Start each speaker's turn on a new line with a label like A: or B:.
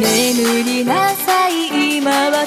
A: 眠りなさい今は